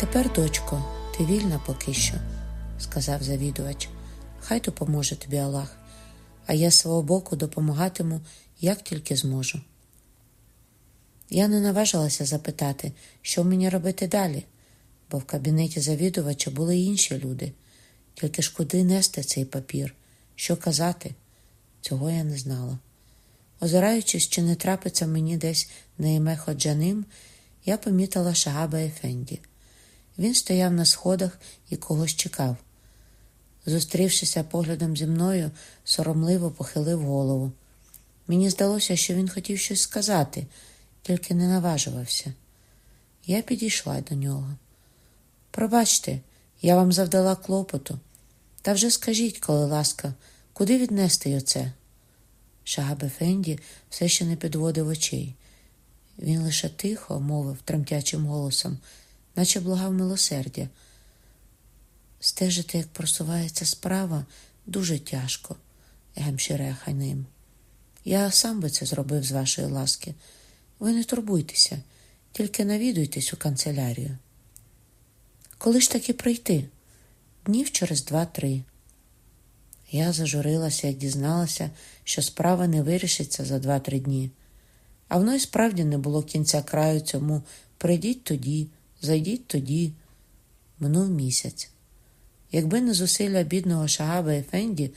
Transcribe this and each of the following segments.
тепер, дочко, ти вільна поки що, сказав завідувач. Хай допоможе тобі Аллах, а я свого боку допомагатиму, як тільки зможу. Я не наважилася запитати, що мені робити далі, бо в кабінеті завідувача були інші люди. Тільки ж куди нести цей папір, що казати, цього я не знала. Озираючись, чи не трапиться мені десь на ім'я Ходжаним, я помітила Шагаба Ефенді. Він стояв на сходах і когось чекав. Зустрівшися поглядом зі мною, соромливо похилив голову. Мені здалося, що він хотів щось сказати, тільки не наважувався. Я підійшла до нього. Пробачте, я вам завдала клопоту. Та вже скажіть, коли ласка, куди віднести оце? Шагаб Ефенді все ще не підводив очей. Він лише тихо мовив тремтячим голосом, наче благав милосердя. Стежити, як просувається справа, дуже тяжко, Гемшире Ханим. Я сам би це зробив з вашої ласки. Ви не турбуйтеся, тільки навідуйтесь у канцелярію. Коли ж таки прийти? Днів через два-три. Я зажурилася і дізналася, що справа не вирішиться за два-три дні. А воно й справді не було кінця краю цьому прийдіть тоді, зайдіть тоді. Минув місяць. Якби не зусилля бідного Шагаба Ефенді,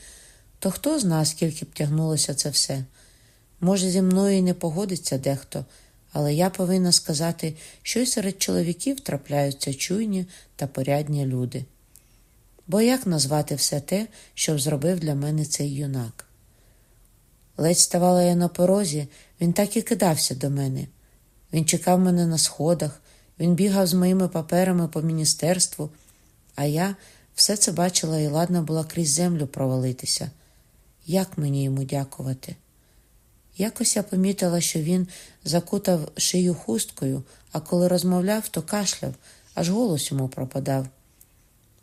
то хто з нас скільки б тягнулося це все? Може, зі мною і не погодиться дехто, але я повинна сказати, що й серед чоловіків трапляються чуйні та порядні люди. Бо як назвати все те, що зробив для мене цей юнак? Ледь ставала я на порозі, він так і кидався до мене. Він чекав мене на сходах, він бігав з моїми паперами по міністерству, а я все це бачила і ладна була крізь землю провалитися. Як мені йому дякувати? Якось я помітила, що він закутав шию хусткою, а коли розмовляв, то кашляв, аж голос йому пропадав.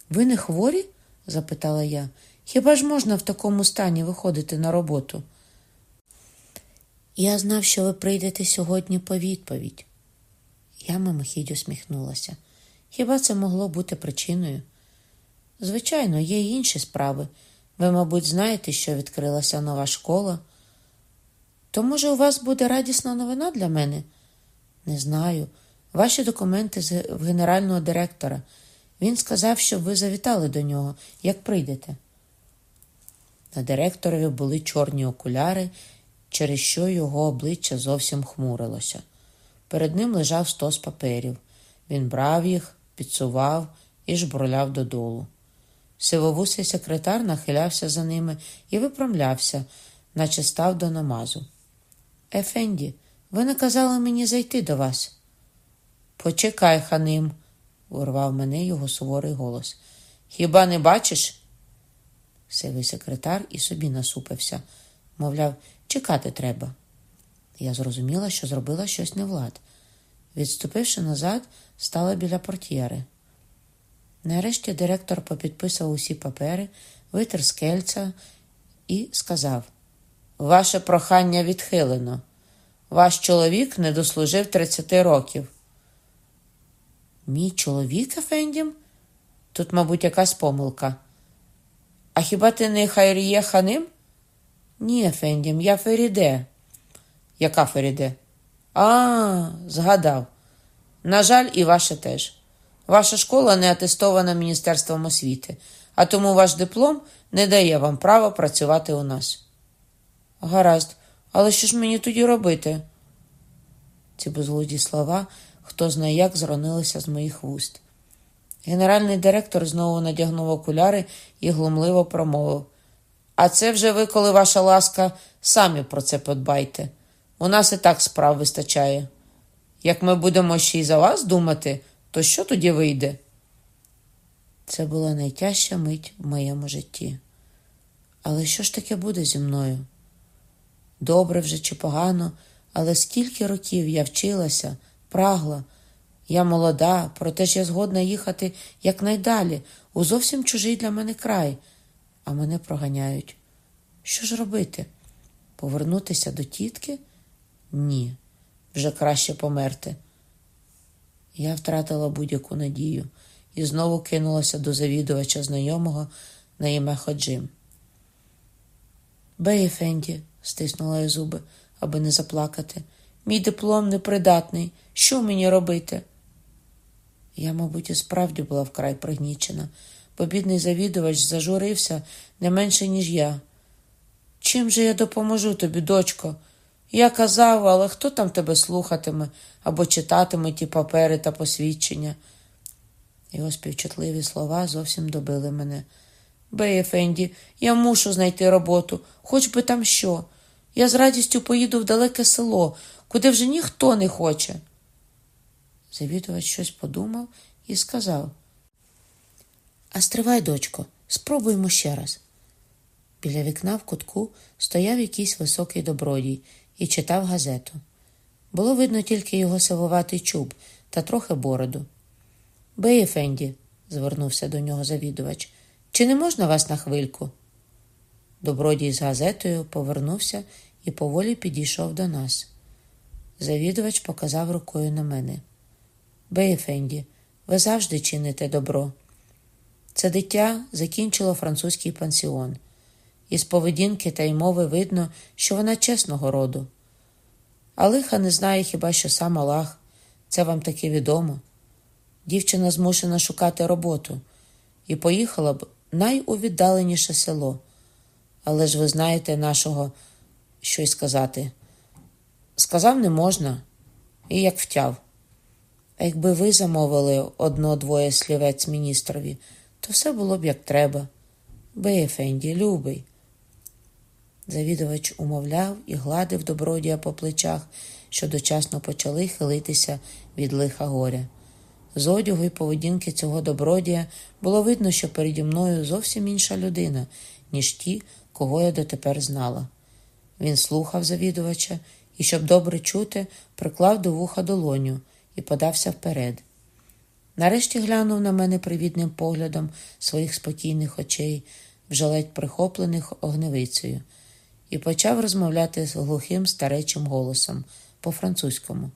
Ви не хворі? запитала я. Хіба ж можна в такому стані виходити на роботу? Я знав, що ви прийдете сьогодні по відповідь. Я мимохідь усміхнулася. Хіба це могло бути причиною? Звичайно, є й інші справи. Ви, мабуть, знаєте, що відкрилася нова школа. То, може, у вас буде радісна новина для мене? Не знаю. Ваші документи з генерального директора. Він сказав, щоб ви завітали до нього, як прийдете. На директорові були чорні окуляри, через що його обличчя зовсім хмурилося. Перед ним лежав стос паперів. Він брав їх, підсував і жбурляв додолу. Сивовусий секретар нахилявся за ними і випрямлявся, наче став до намазу. Ефенді, ви наказали мені зайти до вас. Почекай, ханим, урвав мене його суворий голос. Хіба не бачиш? Сивий секретар і собі насупився, мовляв, чекати треба. Я зрозуміла, що зробила щось невлад. Відступивши назад, стала біля портьєри. Нарешті директор попідписав усі папери, витер скельця і сказав: Ваше прохання відхилено. Ваш чоловік не дослужив 30 років. Мій чоловік, Ефендім? Тут, мабуть, якась помилка. А хіба ти не Хайріє ханим? Ні, Ефендім, я Феріде. Яка Феріде? А, згадав. На жаль, і ваше теж. Ваша школа не атестована Міністерством освіти, а тому ваш диплом не дає вам права працювати у нас. Гаразд, але що ж мені тоді робити? Ці безглуді слова, хто знає як, зронилися з моїх вуст. Генеральний директор знову надягнув окуляри і глумливо промовив. А це вже ви, коли ваша ласка, самі про це подбайте. У нас і так справ вистачає. Як ми будемо ще й за вас думати, то що тоді вийде? Це була найтяжча мить в моєму житті. Але що ж таке буде зі мною? Добре вже чи погано, але скільки років я вчилася, прагла. Я молода, проте ж я згодна їхати якнайдалі, у зовсім чужий для мене край, а мене проганяють. Що ж робити? Повернутися до тітки? Ні, вже краще померти. Я втратила будь-яку надію і знову кинулася до завідувача знайомого на ім'я Ходжим. Бей, Фенді, стиснула я зуби, аби не заплакати. Мій диплом непридатний. Що мені робити? Я, мабуть, і справді була вкрай пригнічена, бо бідний завідувач зажурився не менше, ніж я. Чим же я допоможу тобі, дочко? Я казав, але хто там тебе слухатиме або читатиме ті папери та посвідчення? Його співчутливі слова зовсім добили мене. Бей, Ефенді, я мушу знайти роботу, хоч би там що. Я з радістю поїду в далеке село, куди вже ніхто не хоче. Завідувач щось подумав і сказав: А стривай, дочко, спробуймо ще раз. Біля вікна в кутку стояв якийсь високий добродій і читав газету. Було видно тільки його сивуватий чуб та трохи бороду. Бей, Ефенді, звернувся до нього завідувач, чи не можна вас на хвильку? Добродій з газетою повернувся і поволі підійшов до нас. Завідувач показав рукою на мене. Бей, Ефенді, ви завжди чините добро. Це дитя закінчило французький пансіон. Із поведінки та й мови видно, що вона чесного роду. А лиха не знає хіба що сам Аллах. Це вам таки відомо. Дівчина змушена шукати роботу і поїхала б найувіддаленіше село. Але ж ви знаєте нашого, що й сказати. Сказав не можна, і як втяв. А якби ви замовили одно-двоє слівець міністрові, то все було б як треба. Бей, Ефенді, любий. Завідувач умовляв і гладив добродія по плечах, що дочасно почали хилитися від лиха горя. З одягу і поведінки цього добродія було видно, що переді мною зовсім інша людина, ніж ті, кого я дотепер знала. Він слухав завідувача і, щоб добре чути, приклав до вуха долоню і подався вперед. Нарешті глянув на мене привітним поглядом своїх спокійних очей, вже ледь прихоплених огневицею, і почав розмовляти з глухим старечим голосом по-французькому.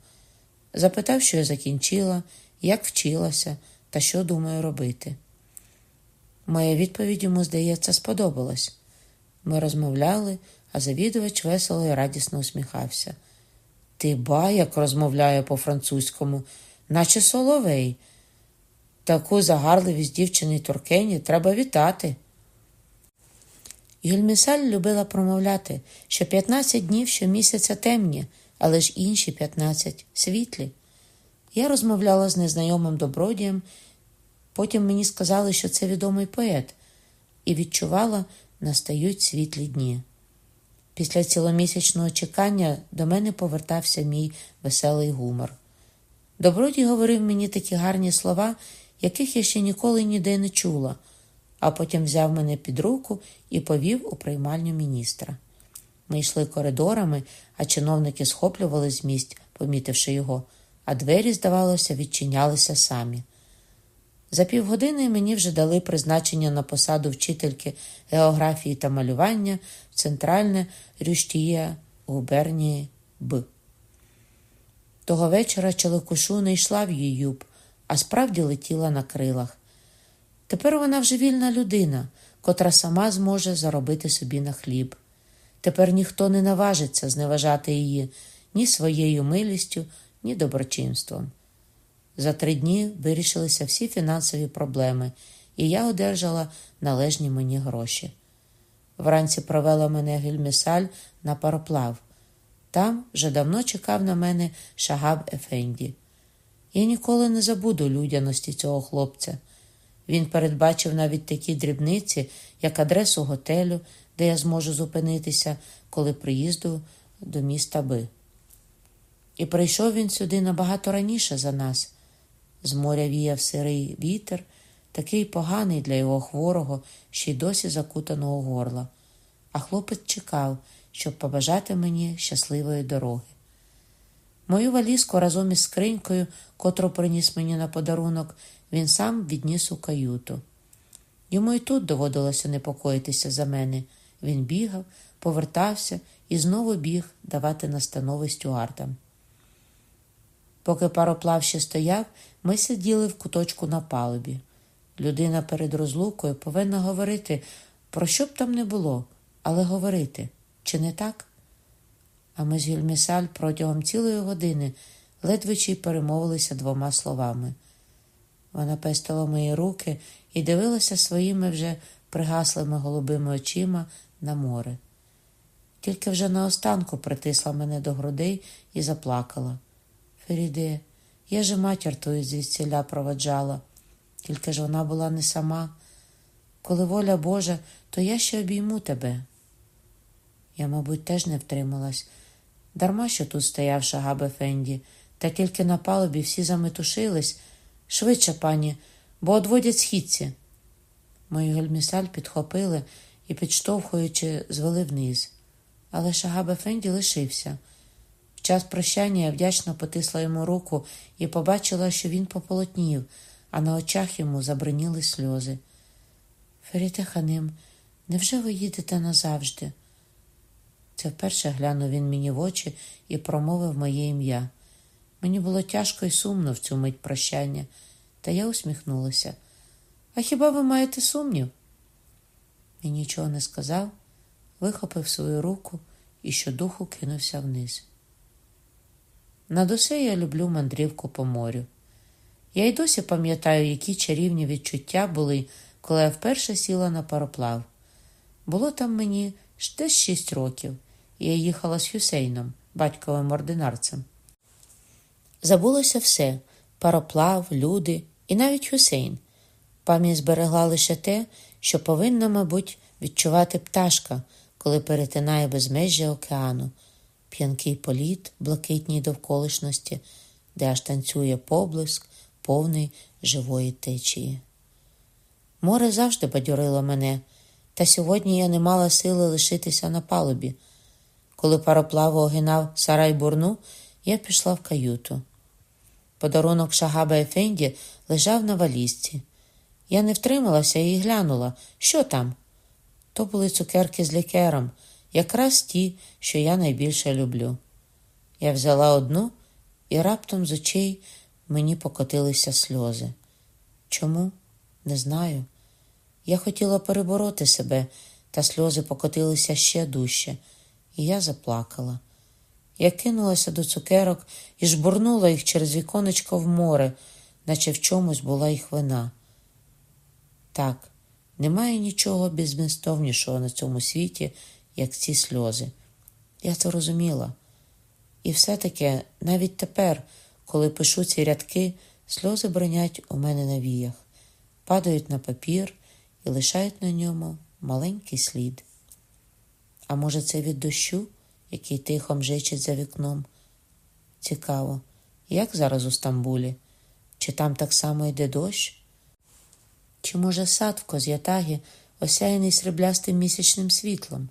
Запитав, що я закінчила, як вчилася та що думаю робити. Моя відповідь йому, здається, сподобалась. Ми розмовляли, а завідувач весело і радісно усміхався. Ти ба, як розмовляє по-французькому, наче соловей. Таку загарливість дівчини Туркені треба вітати. Юльмісаль любила промовляти, що 15 днів щомісяця темні, але ж інші 15 світлі. Я розмовляла з незнайомим добродієм, потім мені сказали, що це відомий поет, і відчувала, настають світлі дні. Після ціломісячного чекання до мене повертався мій веселий гумор. Добродій говорив мені такі гарні слова, яких я ще ніколи ніде не чула, а потім взяв мене під руку і повів у приймальню міністра. Ми йшли коридорами, а чиновники схоплювали з місць, помітивши його, а двері, здавалося, відчинялися самі. За півгодини мені вже дали призначення на посаду вчительки географії та малювання в центральне Рюштія губернії Б. Того вечора Челекушу не йшла в Їюб, а справді летіла на крилах. Тепер вона вже вільна людина, котра сама зможе заробити собі на хліб. Тепер ніхто не наважиться зневажати її ні своєю милістю, ні доброчинством. За три дні вирішилися всі фінансові проблеми, і я одержала належні мені гроші. Вранці провела мене гельмісаль на пароплав. Там вже давно чекав на мене Шагаб Ефенді. Я ніколи не забуду людяності цього хлопця. Він передбачив навіть такі дрібниці, як адресу готелю, де я зможу зупинитися, коли приїзду до міста Би. І прийшов він сюди набагато раніше за нас. З моря віяв сирий вітер, такий поганий для його хворого, ще й досі закутаного горла. А хлопець чекав, щоб побажати мені щасливої дороги. Мою валізку разом із скринькою, котру приніс мені на подарунок, він сам відніс у каюту. Йому і тут доводилося непокоїтися за мене. Він бігав, повертався і знову біг давати настанови стюардам. Поки пароплав ще стояв, ми сиділи в куточку на палубі. Людина перед розлукою повинна говорити, про що б там не було, але говорити, чи не так? А ми з Гюльмісаль протягом цілої години ледве чи перемовилися двома словами. Вона пестила мої руки і дивилася своїми вже пригаслими голубими очима на море. Тільки вже наостанку притисла мене до грудей і заплакала. Феріде, я же матір твою звідсіля проваджала, тільки ж вона була не сама. Коли воля Божа, то я ще обійму тебе. Я, мабуть, теж не втрималась. Дарма що тут стояв Шагаб Ефенді, та тільки на палубі всі заметушились. Швидше, пані, бо одводять східці. Мою гельмісаль підхопили і, підштовхуючи, звели вниз. Але Шагаб Ефенді лишився. В час прощання я вдячно потисла йому руку і побачила, що він пополотнів, а на очах йому забриніли сльози. Феріте Ханим, невже ви їдете назавжди? Це вперше глянув він мені в очі і промовив моє ім'я. Мені було тяжко і сумно в цю мить прощання, та я усміхнулася. А хіба ви маєте сумнів? Він нічого не сказав, вихопив свою руку і щодуху кинувся вниз. Над усе я люблю мандрівку по морю. Я й досі пам'ятаю, які чарівні відчуття були, коли я вперше сіла на пароплав. Було там мені десь шість років, і я їхала з Хюсейном, батьковим ординарцем. Забулося все пароплав, люди і навіть Хюсейн. Пам'ять зберегла лише те, що повинна, мабуть, відчувати пташка, коли перетинає безмежжя океану, п'янкий політ блакитній довколишності, де аж танцює поблиск, повний живої течії. Море завжди бадьорило мене, та сьогодні я не мала сили лишитися на палубі. Коли пароплав огинав сарай бурну, я пішла в каюту. Подарунок Шагаба Ефенді лежав на валізці. Я не втрималася і глянула, що там. То були цукерки з лікером, якраз ті, що я найбільше люблю. Я взяла одну, і раптом з очей мені покотилися сльози. Чому? Не знаю. Я хотіла перебороти себе, та сльози покотилися ще дужче, і я заплакала. Я кинулася до цукерок і жбурнула їх через віконечко в море, наче в чомусь була їх вина. Так, немає нічого безмістовнішого на цьому світі, як ці сльози. Я це розуміла. І все-таки навіть тепер, коли пишу ці рядки, сльози бронять у мене на віях, падають на папір і лишають на ньому маленький слід. А може, це від дощу, який тихо мжичить за вікном? Цікаво, як зараз у Стамбулі? Чи там так само йде дощ? Чи, може, сад в Коз'ятагі осяяний сріблястим місячним світлом?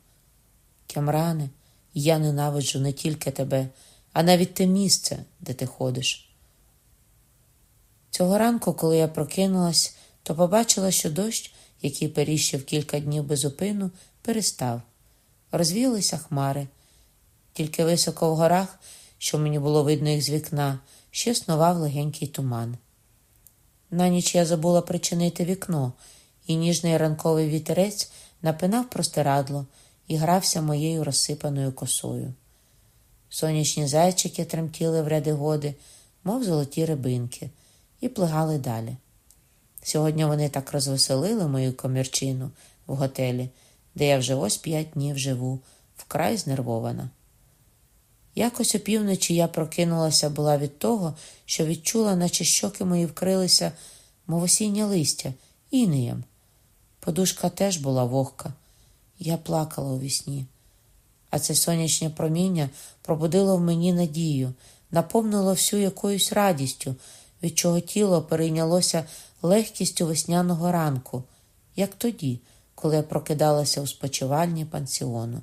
Кямране, я ненавиджу не тільки тебе, а навіть те місце, де ти ходиш. Цього ранку, коли я прокинулась, то побачила, що дощ, який періщив кілька днів без упину, перестав. Розвіялися хмари. Тільки високо в горах, що мені було видно їх з вікна, ще снував легенький туман. На ніч я забула причинити вікно, і ніжний ранковий вітерець напинав простирадло і грався моєю розсипаною косою. Сонячні зайчики тремтіли в ряди годи, мов золоті рибинки, і плигали далі. Сьогодні вони так розвеселили мою комірчину в готелі, де я вже ось п'ять днів живу, вкрай знервована. Якось опівночі я прокинулася була від того, що відчула, наче щоки мої вкрилися, мов осіннє листя, інеєм. Подушка теж була вогка. Я плакала у вісні. А це сонячне проміння пробудило в мені надію, наповнило всю якоюсь радістю, від чого тіло перейнялося легкістю весняного ранку, як тоді, коли я прокидалася у спочивальні пансіону.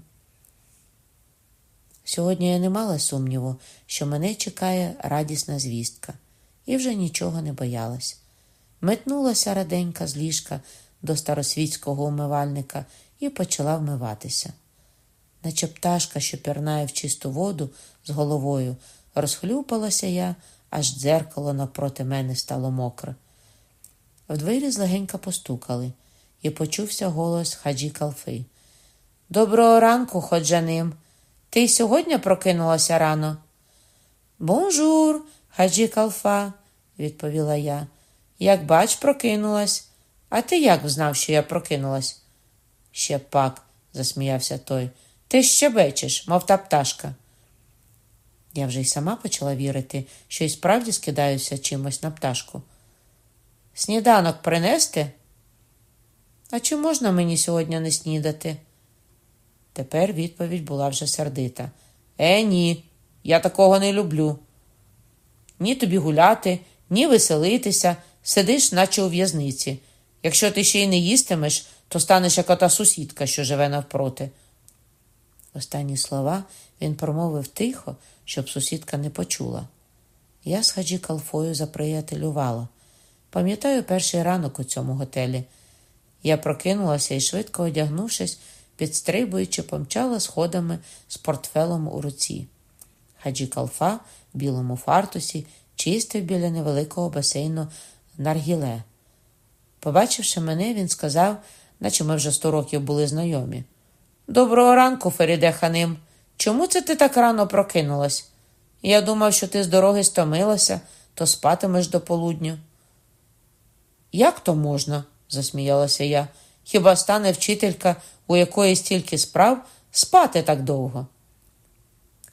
Сьогодні я не мала сумніву, що мене чекає радісна звістка, і вже нічого не боялась. Метнулася раденька з ліжка до старосвітського умивальника і почала вмиватися. Наче пташка, що пірнає в чисту воду з головою, розхлюпалася я, аж дзеркало напроти мене стало мокре. В двері злегенька постукали, і почувся голос хаджі Калфи. Доброго ранку, ходжаним. Ти сьогодні прокинулася рано? Бонжур, хаджі Калфа, відповіла я. Як бач, прокинулась. А ти як знав, що я прокинулась? Ще пак, засміявся той. Ти ще бечеш, мов та пташка. Я вже й сама почала вірити, що і справді скидаюся чимось на пташку. Сніданок принести? А чи можна мені сьогодні не снідати? Тепер відповідь була вже сердита. Е, ні, я такого не люблю. Ні тобі гуляти, ні веселитися, сидиш, наче у в'язниці. Якщо ти ще й не їстимеш, то станеш як ота сусідка, що живе навпроти. Останні слова він промовив тихо, щоб сусідка не почула. Я з хаджі Калфою заприятелювала. Пам'ятаю перший ранок у цьому готелі. Я прокинулася і, швидко одягнувшись, підстрибуючи, помчала сходами з портфелом у руці. Хаджі Калфа в білому фартусі чистив біля невеликого басейну наргіле. Побачивши мене, він сказав, наче ми вже сто років були знайомі. Доброго ранку, Феріде Ханим. Чому це ти так рано прокинулась? Я думав, що ти з дороги стомилася, то спатимеш до полудню. Як то можна? засміялася я. Хіба стане вчителька, у якої стільки справ, спати так довго?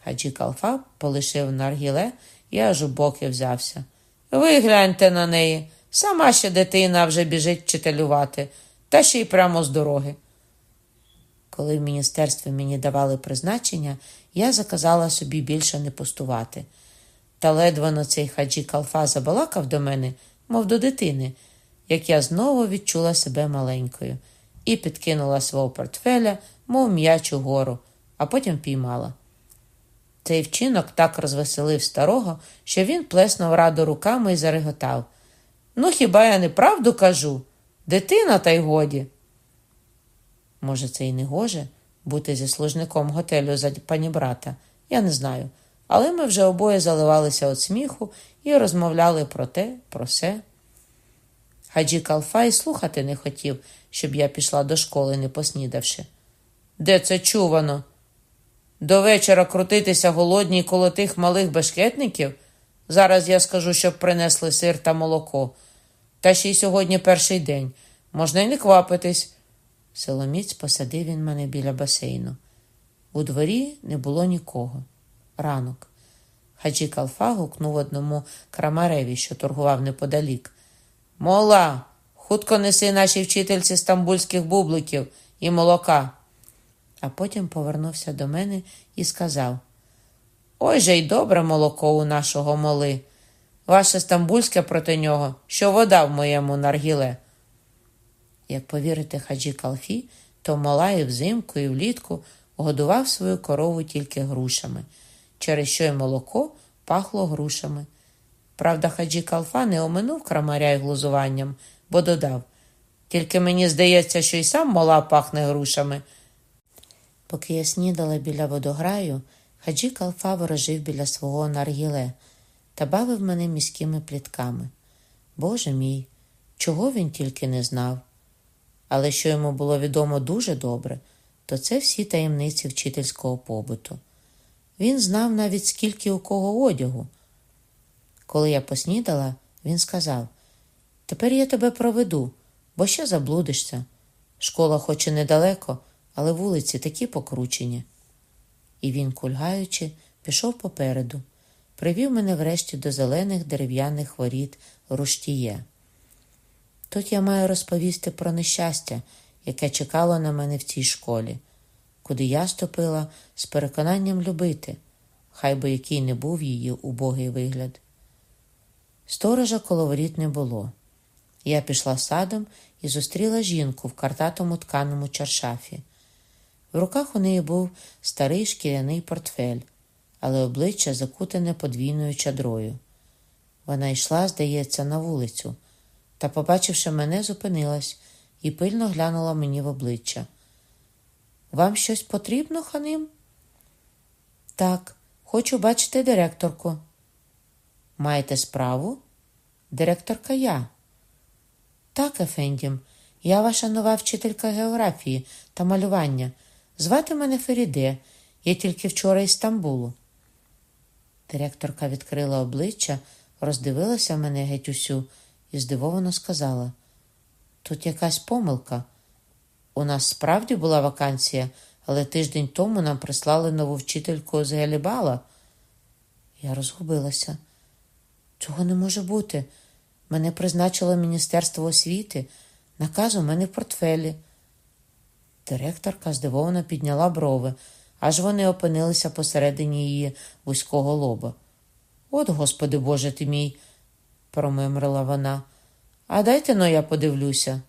Хаджі Калфа полишив наргіле і аж у боки взявся. Ви гляньте на неї. Сама ще дитина вже біжить вчителювати, та ще й прямо з дороги. Коли в міністерстві мені давали призначення, я заказала собі більше не пустувати. Та ледве на цей хаджі Калфа забалакав до мене, мов до дитини, як я знову відчула себе маленькою, і підкинула свого портфеля, мов м'яч угору, а потім піймала. Цей вчинок так розвеселив старого, що він плеснув раду руками і зареготав. Ну, хіба я неправду кажу? Дитина, та й годі. Може, це і не гоже бути зі служником готелю за пані брата, я не знаю. Але ми вже обоє заливалися від сміху і розмовляли про те, про се. Хаджі Калфай слухати не хотів, щоб я пішла до школи, не поснідавши. Де це чувано? До вечора крутитися голодні коло тих малих бешкетників? Зараз я скажу, щоб принесли сир та молоко. Та ще й сьогодні перший день. Можна й не квапитись. Соломіць посадив він мене біля басейну. У дворі не було нікого. Ранок. Хаджі Калфа гукнув одному крамареві, що торгував неподалік. Мола, хутко неси нашій вчительці стамбульських бубликів і молока. А потім повернувся до мене і сказав: Ой же й добре молоко у нашого моли. Ваше стамбульське проти нього, що вода в моєму наргіле. Як повірити хаджі Калфі, то мала і взимку, і влітку годував свою корову тільки грушами, через що й молоко пахло грушами. Правда, хаджі Калфа не оминув крамаря й глузуванням, бо додав тільки мені здається, що й сам мола пахне грушами. Поки я снідала біля водограю, хаджі Калфа ворожив біля свого наргіле та бавив мене міськими плітками. Боже мій, чого він тільки не знав. Але що йому було відомо дуже добре, то це всі таємниці вчительського побуту. Він знав навіть скільки у кого одягу. Коли я поснідала, він сказав: Тепер я тебе проведу, бо ще заблудишся. Школа, хоч і недалеко, але вулиці такі покручені. І він, кульгаючи, пішов попереду, привів мене врешті до зелених дерев'яних воріт руштіє. Тут я маю розповісти про нещастя, яке чекало на мене в цій школі, куди я ступила з переконанням любити, хай би який не був її убогий вигляд. Сторожа коло воріт не було. Я пішла садом і зустріла жінку в картатому тканому чаршафі. В руках у неї був старий шкіряний портфель, але обличчя закутане подвійною чадрою. Вона йшла, здається, на вулицю та, побачивши мене, зупинилась і пильно глянула мені в обличчя. Вам щось потрібно, ханим? Так, хочу бачити директорку. Маєте справу? Директорка я. Так, Ефендім, я ваша нова вчителька географії та малювання. Звати мене Феріде. Я тільки вчора із Стамбулу. Директорка відкрила обличчя, роздивилася мене геть усю і здивовано сказала: Тут якась помилка. У нас справді була вакансія, але тиждень тому нам прислали нову вчительку з Гелібала. Я розгубилася. Цього не може бути. Мене призначило Міністерство освіти. Наказ у мене в портфелі. Директорка здивовано підняла брови, аж вони опинилися посередині її вузького лоба. От, Господи Боже ти мій, промимрила вона. А дайте но я подивлюся.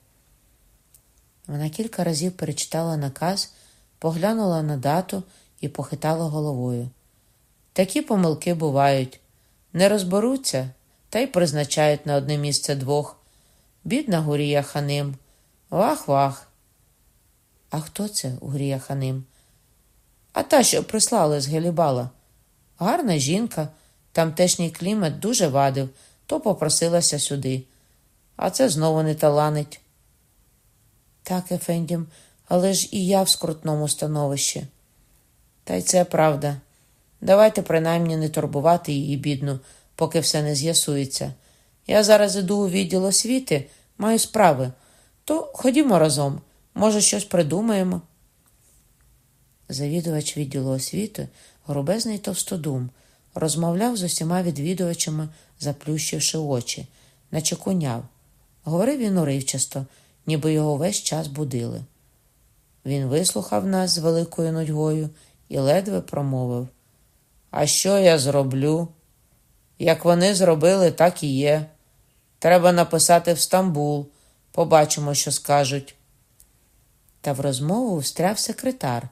Вона кілька разів перечитала наказ, поглянула на дату і похитала головою. Такі помилки бувають. Не розберуться та й призначають на одне місце двох. Бідна Гурія Ханим. Вах-вах. А хто це Гурія Ханим? А та, що прислали з Гелібала. Гарна жінка, тамтешній клімат дуже вадив, то попросилася сюди. А це знову не таланить. Так, Ефендім, але ж і я в скрутному становищі. Та й це правда. Давайте принаймні не турбувати її, бідну, поки все не з'ясується. Я зараз іду у відділ освіти, маю справи. То ходімо разом, може, щось придумаємо. Завідувач відділу освіти, грубезний товстодум, розмовляв з усіма відвідувачами, заплющивши очі, наче куняв. Говорив він уривчасто, ніби його весь час будили. Він вислухав нас з великою нудьгою і ледве промовив А що я зроблю? Як вони зробили, так і є. Треба написати в Стамбул, побачимо, що скажуть. Та в розмову встряв секретар,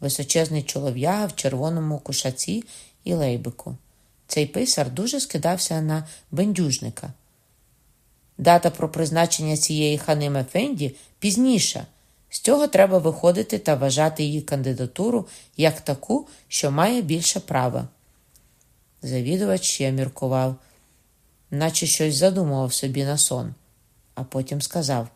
височезний чолов'яга в червоному кушаці і лейбику. Цей писар дуже скидався на бендюжника. Дата про призначення цієї ханим Ефенді пізніша. З цього треба виходити та вважати її кандидатуру як таку, що має більше права. Завідувач ще міркував, наче щось задумував собі на сон, а потім сказав: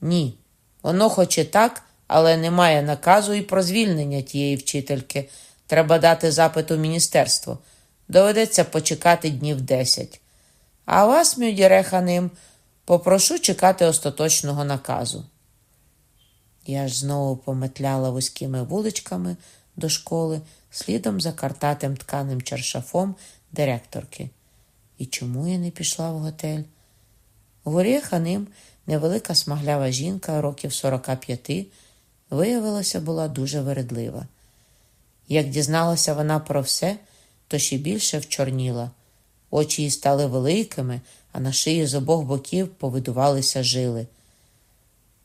Ні, воно хоч і так, але немає наказу і про звільнення тієї вчительки. Треба дати запит у міністерство. Доведеться почекати днів десять. А вас, мюдіре ханим, попрошу чекати остаточного наказу. Я ж знову пометляла вузькими вуличками до школи, слідом за картатим тканим чершафом директорки. І чому я не пішла в готель? Горі ханим, невелика смаглява жінка, років 45, виявилася, була дуже вередлива. Як дізналася вона про все, то ще більше вчорніла. Очі її стали великими, а на шиї з обох боків повидувалися жили.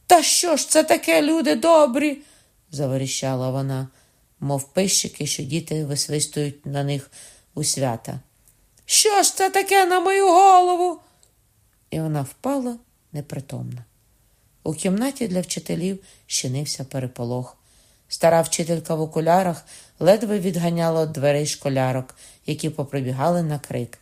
Та що ж це таке, люди добрі? заверіщала вона, мов пищики, що діти висвистують на них у свята. Що ж це таке на мою голову? І вона впала непритомна. У кімнаті для вчителів щинився переполох. Стара вчителька в окулярах ледве відганяла дверей школярок, які поприбігали на крик.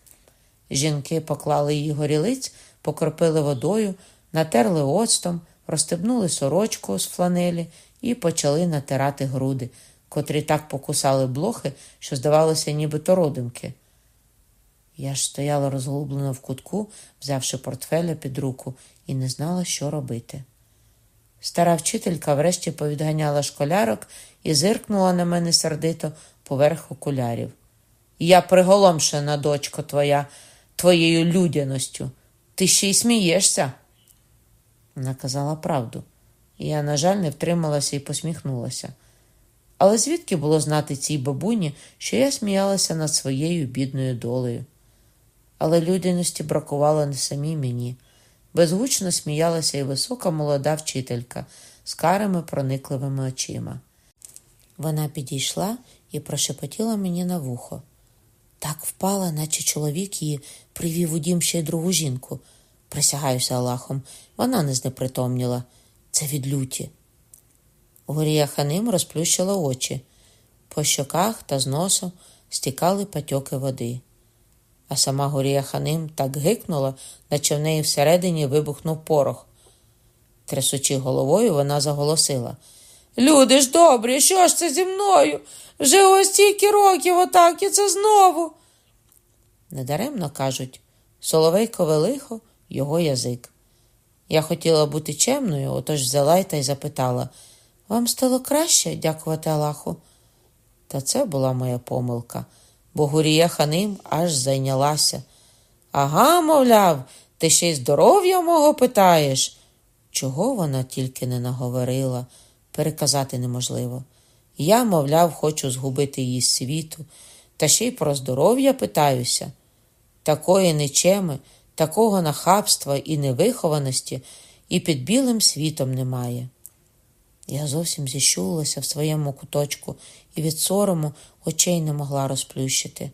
Жінки поклали її горілиць, покропили водою, натерли оцтом, розстебнули сорочку з фланелі і почали натирати груди, котрі так покусали блохи, що здавалося, нібито родимки. Я ж стояла розгублено в кутку, взявши портфеля під руку, і не знала, що робити. Стара вчителька врешті повідганяла школярок і зиркнула на мене сердито поверх окулярів. Я приголомшена, дочко твоя, твоєю людяностю. Ти ще й смієшся. Вона казала правду, я, на жаль, не втрималася і посміхнулася. Але звідки було знати цій бабуні, що я сміялася над своєю бідною долею? Але людяності бракувало не самій мені. Безгучно сміялася і висока молода вчителька з карими проникливими очима. Вона підійшла і прошепотіла мені на вухо. Так впала, наче чоловік її привів у дім ще й другу жінку. Присягаюся Аллахом, вона не знепритомніла. Це від люті. Горія ханим розплющила очі. По щоках та з носу стікали патьоки води. а сама Гурія Ханим так гикнула, наче в неї всередині вибухнув порох. Трясучи головою, вона заголосила Люди ж добрі, що ж це зі мною? Вже ось стільки років отак і це знову. Недаремно кажуть Соловейкове лихо його язик. Я хотіла бути чемною, отож взяла й та й запитала вам стало краще, дякувати Аллаху? Та це була моя помилка, бо Гурія ханим аж зайнялася. Ага, мовляв, ти ще й здоров'я мого питаєш. Чого вона тільки не наговорила, переказати неможливо. Я, мовляв, хочу згубити її світу, та ще й про здоров'я питаюся. Такої нечеми, такого нахабства і невихованості і під білим світом немає. Я зовсім зіщулася в своєму куточку і від сорому очей не могла розплющити.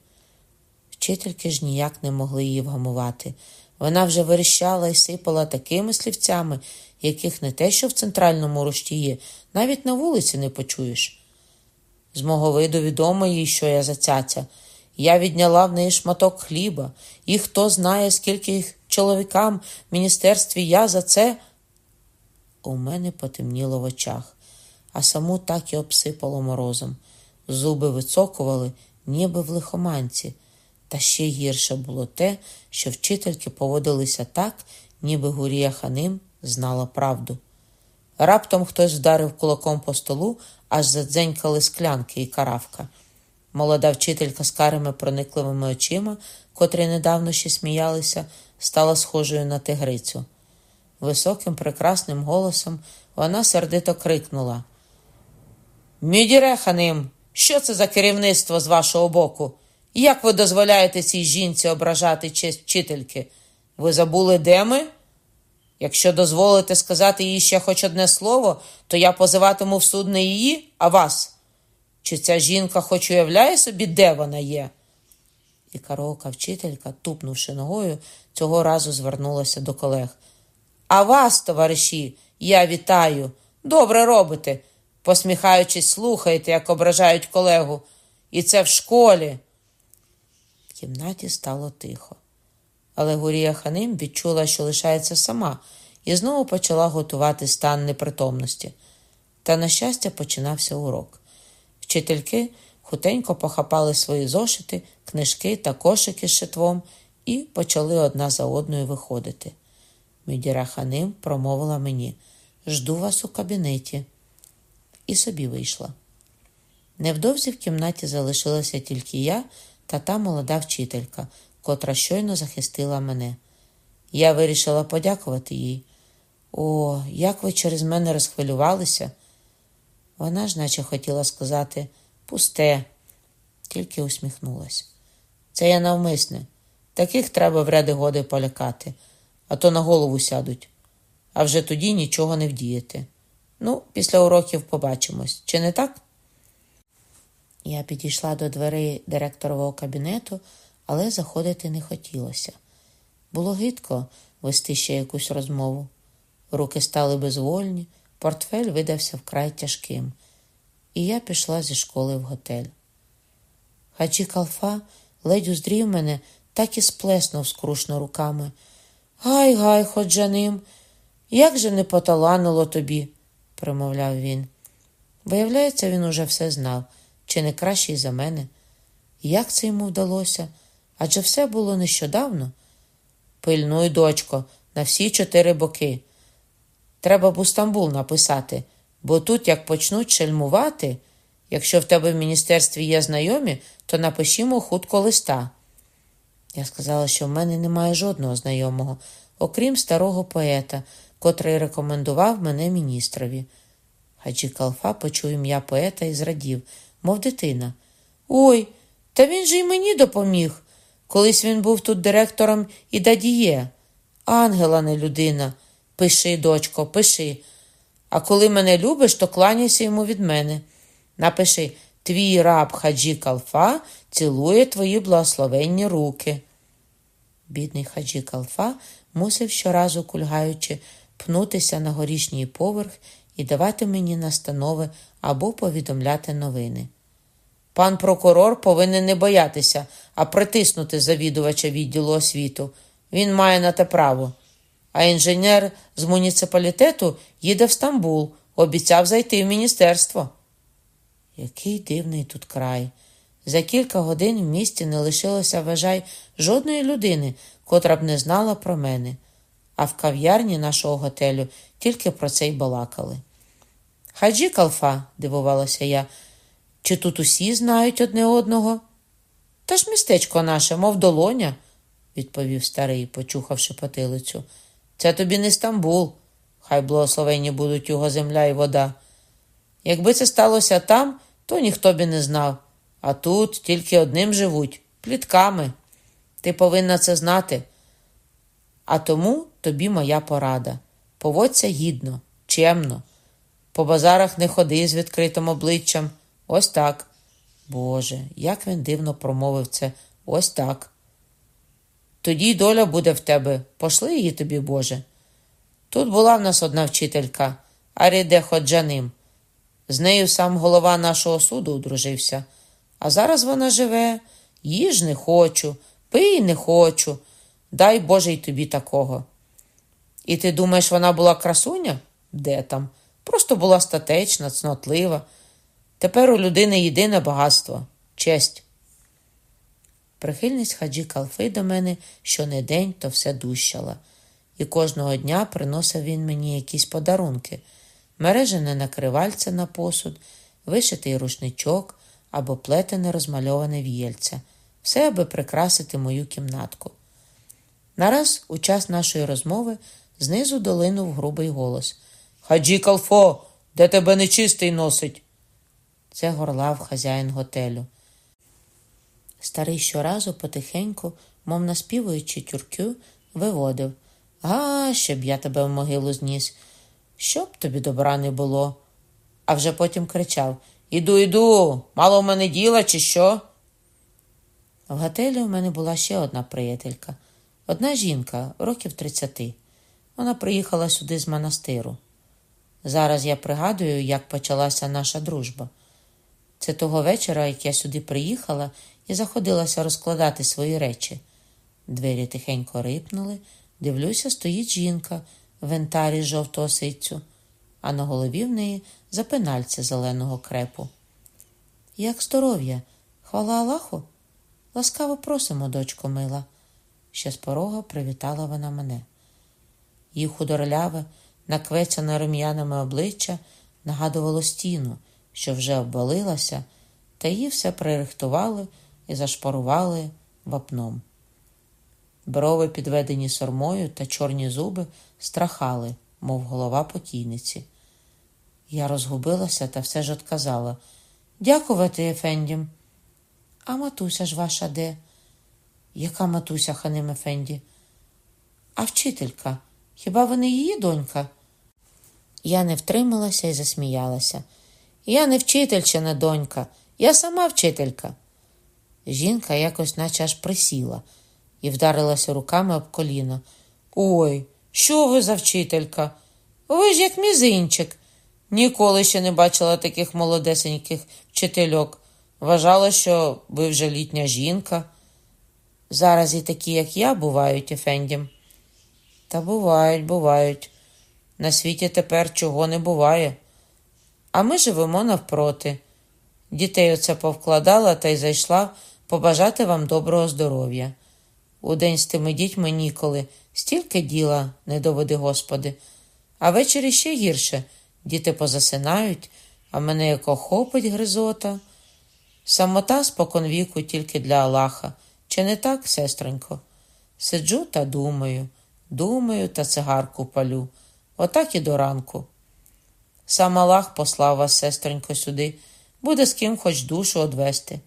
Вчительки ж ніяк не могли її вгамувати. Вона вже верещала і сипала такими слівцями, яких не те, що в центральному роштії, навіть на вулиці не почуєш. З мого виду відомо їй, що я за цяця. Я відняла в неї шматок хліба, і хто знає, скільки їх чоловікам в міністерстві я за це. У мене потемніло в очах, а саму так і обсипало морозом. Зуби вицокували, ніби в лихоманці. Та ще гірше було те, що вчительки поводилися так, ніби Гурія Ханим знала правду. Раптом хтось вдарив кулаком по столу, аж задзенькали склянки і каравка. Молода вчителька з карими проникливими очима, котрі недавно ще сміялися, стала схожою на тигрицю. Високим, прекрасним голосом вона сердито крикнула: Мідіре ханим, що це за керівництво з вашого боку? Як ви дозволяєте цій жінці ображати честь вчительки? Ви забули, де ми? Якщо дозволите сказати їй ще хоч одне слово, то я позиватиму в суд не її, а вас. Чи ця жінка хоч уявляє собі, де вона є? І караока вчителька, тупнувши ногою, цього разу звернулася до колег. А вас, товариші, я вітаю. Добре робите. Посміхаючись, слухаєте, як ображають колегу. І це в школі. В кімнаті стало тихо. Але Гурія Ханим відчула, що лишається сама, і знову почала готувати стан непритомності. Та, на щастя, починався урок. Вчительки хутенько похапали свої зошити, книжки та кошики з шитвом і почали одна за одною виходити. Мідіра Ханим промовила мені Жду вас у кабінеті. І собі вийшла. Невдовзі в кімнаті залишилася тільки я та та молода вчителька, котра щойно захистила мене. Я вирішила подякувати їй. О, як ви через мене розхвилювалися. Вона ж, наче хотіла сказати, пусте, тільки усміхнулась. Це я навмисне. Таких треба в ряди годи полякати а то на голову сядуть, а вже тоді нічого не вдіяти. Ну, після уроків побачимось, чи не так? Я підійшла до дверей директорового кабінету, але заходити не хотілося. Було гидко вести ще якусь розмову. Руки стали безвольні, портфель видався вкрай тяжким, і я пішла зі школи в готель. Хаджі Калфа ледь уздрів мене, так і сплеснув скрушно руками. Гай, гай, ходжаним, як же не поталанило тобі, промовляв він. Виявляється, він уже все знав, чи не кращий за мене. Як це йому вдалося? Адже все було нещодавно. Пильнуй, дочко, на всі чотири боки. Треба б у Стамбул написати, бо тут, як почнуть шельмувати, якщо в тебе в міністерстві є знайомі, то напишімо хутко листа. Я сказала, що в мене немає жодного знайомого, окрім старого поета, котрий рекомендував мене міністрові. Хаджі Калфа почув ім'я поета і зрадів, мов дитина. Ой, та він же й мені допоміг. Колись він був тут директором і дадіє. Ангела не людина. Пиши, дочко, пиши. А коли мене любиш, то кланяйся йому від мене. Напиши Твій раб хаджі Калфа цілує твої благословенні руки. Бідний хаджі Калфа мусив щоразу, кульгаючи, пнутися на горішній поверх і давати мені настанови або повідомляти новини. Пан прокурор повинен не боятися, а притиснути завідувача відділу освіту. Він має на те право. А інженер з муніципалітету їде в Стамбул, обіцяв зайти в міністерство. Який дивний тут край. За кілька годин в місті не лишилося, вважай, жодної людини, котра б не знала про мене, а в кав'ярні нашого готелю тільки про це й балакали. Хаджі Калфа, дивувалася я, чи тут усі знають одне одного? Та ж містечко наше, мов долоня, відповів старий, почухавши потилицю. Це тобі не Стамбул, хай благословені будуть його земля і вода. Якби це сталося там, то ніхто б не знав. А тут тільки одним живуть плітками. Ти повинна це знати. А тому тобі моя порада. Поводься гідно, чемно. По базарах не ходи з відкритим обличчям. Ось так. Боже, як він дивно промовив це ось так. Тоді й доля буде в тебе. Пошли її тобі, Боже. Тут була в нас одна вчителька, Аріде Ходжаним. З нею сам голова нашого суду одружився. А зараз вона живе, їж не хочу, пий не хочу. Дай Боже й тобі такого. І ти думаєш, вона була красуня? Де там? Просто була статечна, цнотлива. Тепер у людини єдине багатство честь. Прихильність хаджі Калфи до мене щонедень то все дущала, і кожного дня приносив він мені якісь подарунки, мережене накривальце на посуд, вишитий рушничок або плетене розмальоване в'єльце, все аби прикрасити мою кімнатку. Нараз, у час нашої розмови, знизу долинув грубий голос Хаджі Калфо, де тебе нечистий носить? Це горлав хазяїн готелю. Старий щоразу потихеньку, мов наспівуючи тюркю, виводив А, щоб я тебе в могилу зніс. Щоб тобі добра не було. А вже потім кричав Іду, іду, мало в мене діла, чи що? В готелі у мене була ще одна приятелька, одна жінка, років тридцяти. Вона приїхала сюди з монастиру. Зараз я пригадую, як почалася наша дружба. Це того вечора, як я сюди приїхала і заходилася розкладати свої речі. Двері тихенько рипнули, дивлюся, стоїть жінка в ентарі жовтого ситцю, а на голові в неї запинальце зеленого крепу. Як здоров'я, хвала Аллаху? Ласкаво просимо, дочко мила. Ще з порога привітала вона мене. Її худорляве, наквецяне рум'янами обличчя нагадувало стіну, що вже обвалилася, та її все пририхтували і зашпарували вапном. Брови, підведені сормою та чорні зуби, страхали, мов голова покійниці. Я розгубилася та все ж отказала Дякувати, Ефендім. А матуся ж ваша де? Яка матуся, ханим Ефенді? А вчителька, хіба ви не її донька? Я не втрималася і засміялася. Я не вчительчина донька, я сама вчителька. Жінка якось наче аж присіла і вдарилася руками об коліно. Ой, що ви за вчителька? Ви ж як мізинчик. Ніколи ще не бачила таких молодесеньких вчительок. Вважала, що ви вже літня жінка. Зараз і такі, як я, бувають, Ефендім. Та бувають, бувають. На світі тепер чого не буває. А ми живемо навпроти. Дітей оце повкладала та й зайшла побажати вам доброго здоров'я. Удень з тими дітьми ніколи, стільки діла, не доведи Господи, а ввечері ще гірше. Діти позасинають, а мене як охопить гризота. Самота споконвіку тільки для Аллаха. Чи не так, сестренько? Сиджу та думаю, думаю та цигарку палю. Отак і до ранку. Сам Аллах послав вас, сестренько, сюди, буде з ким хоч душу одвести.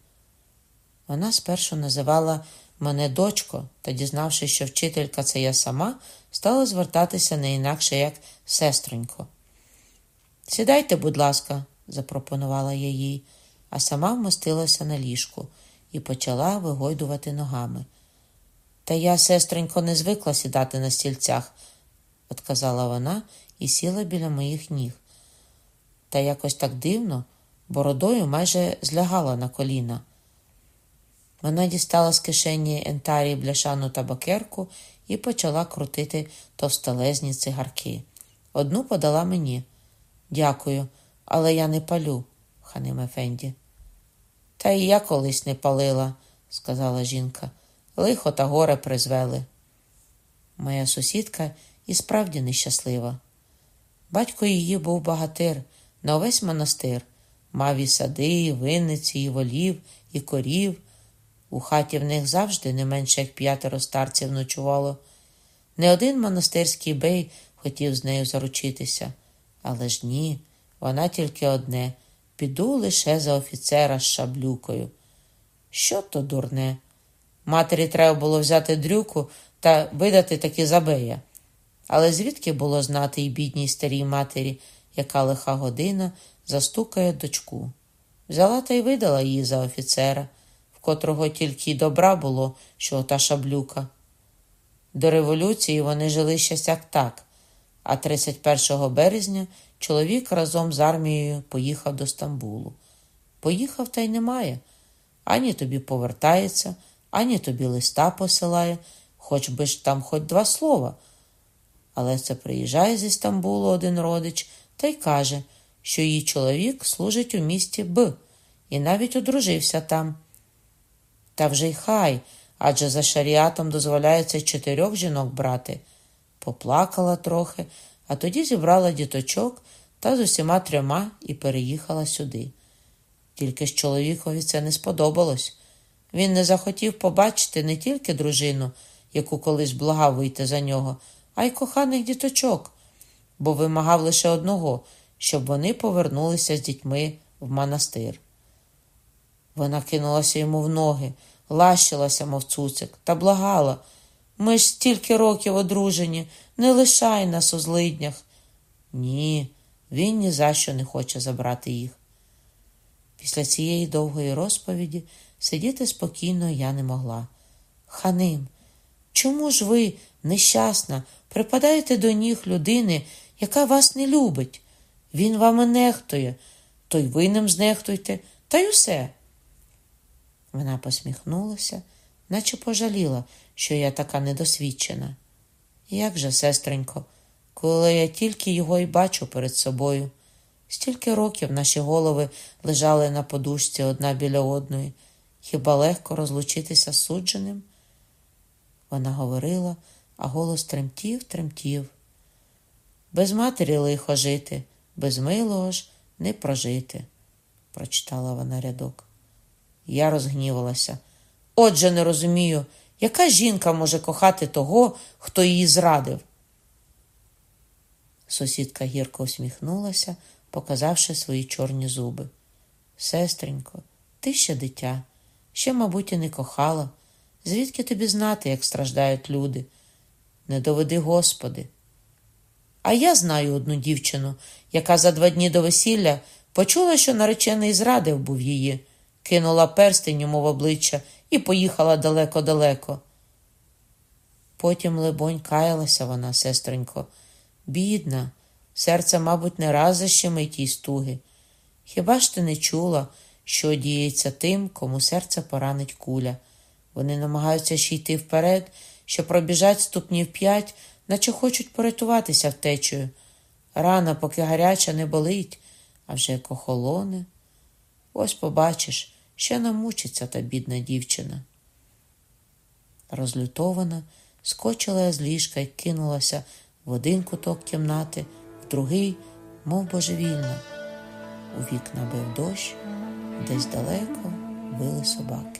Вона спершу називала мене дочко, та, дізнавшись, що вчителька це я сама, стала звертатися не інакше, як сестренько. Сідайте, будь ласка, запропонувала я їй, а сама вмостилася на ліжку і почала вигойдувати ногами. Та я, сестренько, не звикла сідати на стільцях, отказала вона і сіла біля моїх ніг. Та якось так дивно, бородою майже злягала на коліна. Вона дістала з кишені ентарі бляшану табакерку і почала крутити товстелезні цигарки. Одну подала мені. Дякую, але я не палю, ханим Ефенді. Та і я колись не палила, сказала жінка. Лихо та горе призвели. Моя сусідка і справді нещаслива. Батько її був багатир на увесь монастир, мав і сади, і винниці, і волів, і корів. У хаті в них завжди не менше як п'ятеро старців ночувало. Не один монастирський бей хотів з нею заручитися, але ж ні, вона тільки одне піду лише за офіцера з шаблюкою. Що то дурне? Матері треба було взяти дрюку та видати таки забея. Але звідки було знати й бідній старій матері, яка лиха година застукає дочку? Взяла та й видала її за офіцера, котрого тільки й добра було, що ота шаблюка. До революції вони жили ще сяк так, а 31 березня чоловік разом з армією поїхав до Стамбулу. Поїхав та й немає. Ані тобі повертається, ані тобі листа посилає, хоч би ж там хоч два слова. Але це приїжджає зі Стамбулу один родич та й каже, що її чоловік служить у місті Б і навіть одружився там. Та вже й хай, адже за шаріатом дозволяється чотирьох жінок брати. Поплакала трохи, а тоді зібрала діточок та з усіма трьома і переїхала сюди. Тільки ж чоловікові це не сподобалось. Він не захотів побачити не тільки дружину, яку колись благав вийти за нього, а й коханих діточок, бо вимагав лише одного, щоб вони повернулися з дітьми в монастир. Вона кинулася йому в ноги, лащилася, мов цуцик, та благала. Ми ж стільки років одружені, не лишай нас у злиднях. Ні, він ні за що не хоче забрати їх. Після цієї довгої розповіді сидіти спокійно я не могла. Ханим, чому ж ви, нещасна, припадаєте до ніг людини, яка вас не любить? Він вами нехтує, то й ви ним знехтуйте, та й усе. Вона посміхнулася, наче пожаліла, що я така недосвідчена. Як же, сестренько, коли я тільки його й бачу перед собою. Стільки років наші голови лежали на подушці одна біля одної. Хіба легко розлучитися судженим? Вона говорила, а голос тремтів, тремтів. Без матері лихо жити, без милого ж не прожити, прочитала вона рядок. Я розгнівалася. Отже, не розумію, яка жінка може кохати того, хто її зрадив. Сусідка гірко усміхнулася, показавши свої чорні зуби. Сестренько, ти ще дитя, ще, мабуть, і не кохала. Звідки тобі знати, як страждають люди? Не доведи, Господи. А я знаю одну дівчину, яка за два дні до весілля почула, що наречений зрадив був її, кинула перстень йому в обличчя і поїхала далеко-далеко. Потім, либонь, каялася вона, сестренько, бідна, серце, мабуть, не раз защемить їй стуги. Хіба ж ти не чула, що діється тим, кому серце поранить куля? Вони намагаються ще йти вперед, що пробіжать ступнів п'ять, наче хочуть порятуватися втечею. Рана, поки гаряча, не болить, а вже як охолоне. Ось побачиш, ще намучиться та бідна дівчина. Розлютована, скочила я з ліжка і кинулася в один куток кімнати, в другий, мов божевільна. У вікна бив дощ, десь далеко били собаки.